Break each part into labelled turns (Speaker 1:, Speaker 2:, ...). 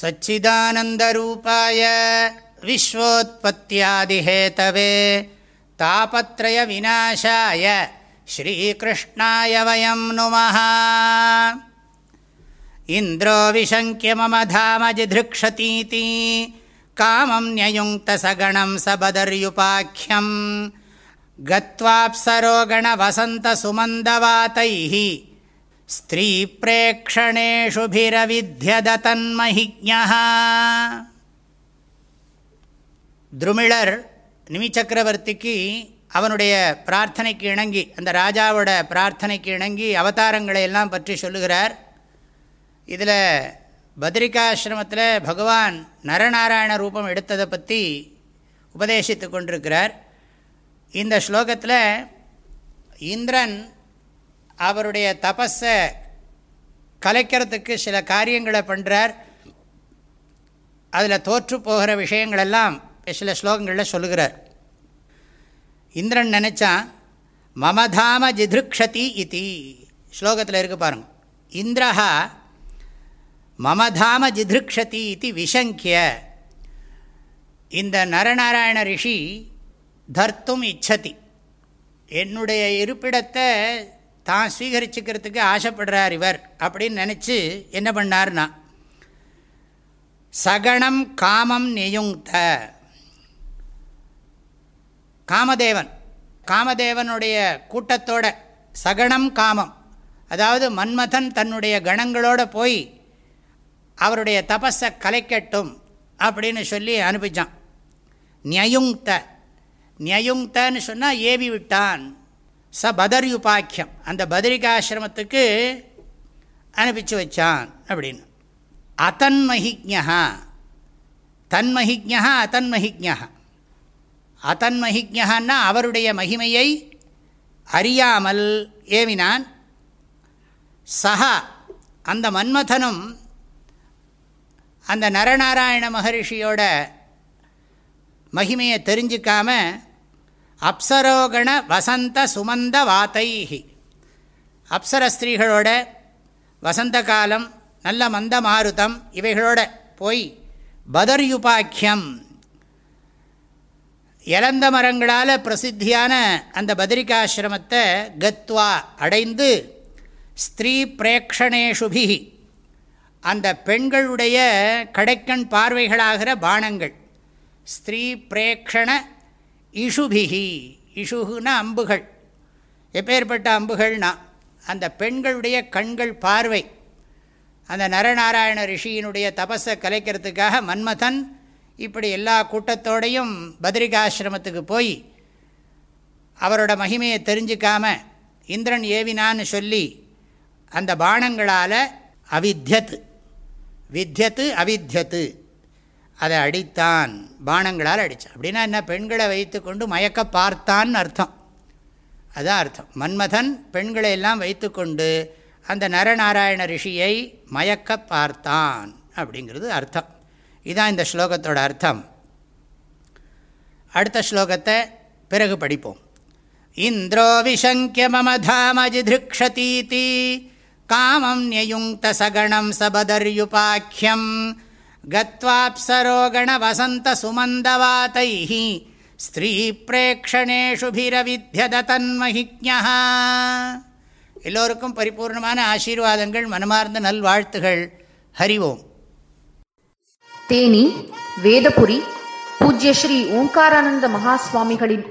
Speaker 1: सच्चिदानन्दरूपाय विश्वोत्पत्त्यादिहेतवे तापत्रयविनाशाय श्रीकृष्णाय वयं नुमः। इन्द्रो विशङ्क्य मम धामजिधृक्षतीति कामं न्ययुङ्क्तसगणं सबदर्युपाख्यं गत्वाप्सरोगणवसन्तसुमन्दवातैः ஸ்திரீப்ரேக்ஷணேஷுபிரவித்தியதன்மஹிஜா துருமிழர் நிமிச்சக்கரவர்த்திக்கு அவனுடைய பிரார்த்தனைக்கு இணங்கி அந்த ராஜாவோட பிரார்த்தனைக்கு இணங்கி அவதாரங்களை எல்லாம் பற்றி சொல்லுகிறார். இதில் பத்ரிகாசிரமத்தில் பகவான் நரநாராயண ரூபம் எடுத்ததை பற்றி உபதேசித்து கொண்டிருக்கிறார். இந்த ஸ்லோகத்தில் இந்திரன் அவருடைய தபஸை கலைக்கிறதுக்கு சில காரியங்களை பண்ணுறார் அதில் தோற்று போகிற விஷயங்களெல்லாம் சில ஸ்லோகங்களில் சொல்லுகிறார். இந்திரன் நினச்சான் மமதாம ஜிதிருக்ஷதி இத்தி ஸ்லோகத்தில் இருக்கு பாருங்க. இந்திரஹா மமதாம ஜிதிருக்ஷதி இது விஷங்கிய இந்த நரநாராயண ரிஷி தர்த்தும் இச்சதி. என்னுடைய இருப்பிடத்தை தான் ஸ்வீகரிச்சுக்கிறதுக்கு ஆசைப்படுறார் இவர் அப்படின்னு நினச்சி என்ன பண்ணார்னா சகணம் காமம் நியுங்த. காமதேவன் காமதேவனுடைய கூட்டத்தோட சகணம் காமம். அதாவது மன்மதன் தன்னுடைய கணங்களோடு போய் அவருடைய தபஸை கலைக்கட்டும் அப்படின்னு சொல்லி அனுப்பிச்சான். நியயுங்த நியயுங்தன்னு சொன்னால் ஏவி விட்டான். ச பதர்யுபாக்கியம் அந்த பதரிகாசிரமத்துக்கு அனுப்பிச்சு வச்சான் அப்படின்னு. அதன்மஹிஜா தன்மஹிஜா அதன்மஹிஜா அதன்மஹிஜான்னா அவருடைய மகிமையை அறியாமல் ஏவினான். சஹா அந்த மன்மதனும் அந்த நரநாராயண மகரிஷியோட மகிமையை தெரிஞ்சிக்காமல் அப்சரோகண வசந்த சுமந்த வாத்தைஹி. அப்சர ஸ்திரீகளோட வசந்த காலம் நல்ல மந்த மாருதம் இவைகளோட போய் பதர்யுபாக்கியம். இலந்த மரங்களால் பிரசித்தியான அந்த பத்ரிகாசிரமத்தை கத்வா அடைந்து ஸ்திரீ பிரேக்ஷணேஷுபி அந்த பெண்களுடைய கடைக்கண் பார்வைகளாகிற பானங்கள் ஸ்திரீ பிரேக்ஷண இஷுபிகி இஷுகுனா அம்புகள். எப்பேற்பட்ட அம்புகள்னா அந்த பெண்களுடைய கண்கள் பார்வை. அந்த நரநாராயண ரிஷியினுடைய தபஸை கலைக்கிறதுக்காக மன்மதன் இப்படி எல்லா கூட்டத்தோடையும் பத்ரிகாசிரமத்துக்கு போய் அவரோட மகிமையை தெரிஞ்சிக்காம இந்திரன் ஏவினான்னு சொல்லி அந்த பானங்களால் அவித்யத்து வித்தியத்து அவித்தியத்து அதை அடித்தான் பானங்களால் அடித்தான். அப்படின்னா என்ன? பெண்களை வைத்து கொண்டு மயக்க பார்த்தான்னு அர்த்தம். அதுதான் அர்த்தம். மன்மதன் பெண்களை எல்லாம் வைத்து கொண்டு அந்த நரநாராயண ரிஷியை மயக்க பார்த்தான் அப்படிங்கிறது அர்த்தம். இதுதான் இந்த ஸ்லோகத்தோட அர்த்தம். அடுத்த ஸ்லோகத்தை பிறகு படிப்போம். இந்திரோ விசங்கிய மமதாமஜிதிருக்ஷதீதி காமம் நியுக்த சகணம் சபதர்யுபாக்கியம் கத்வாப்சரோகண வசந்த சுமந்தவாத்தை ஸ்திரீ பிரேக்ஷணேஷுபிரவித்தியத எல்லோருக்கும் பரிபூர்ணமான ஆசீர்வாதங்கள் மனமார்ந்த நல்வாழ்த்துகள். ஹரிவோம்.
Speaker 2: தேனி வேதபுரி பூஜ்ய ஸ்ரீ ஓங்காரானந்த மகா சுவாமிகளின்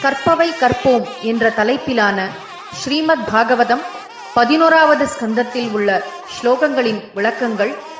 Speaker 2: கற்பவை கற்போம் என்ற தலைப்பிலான ஸ்ரீமத் பாகவதம் பதினோராவது ஸ்கந்தத்தில் உள்ள ஸ்லோகங்களின் விளக்கங்கள்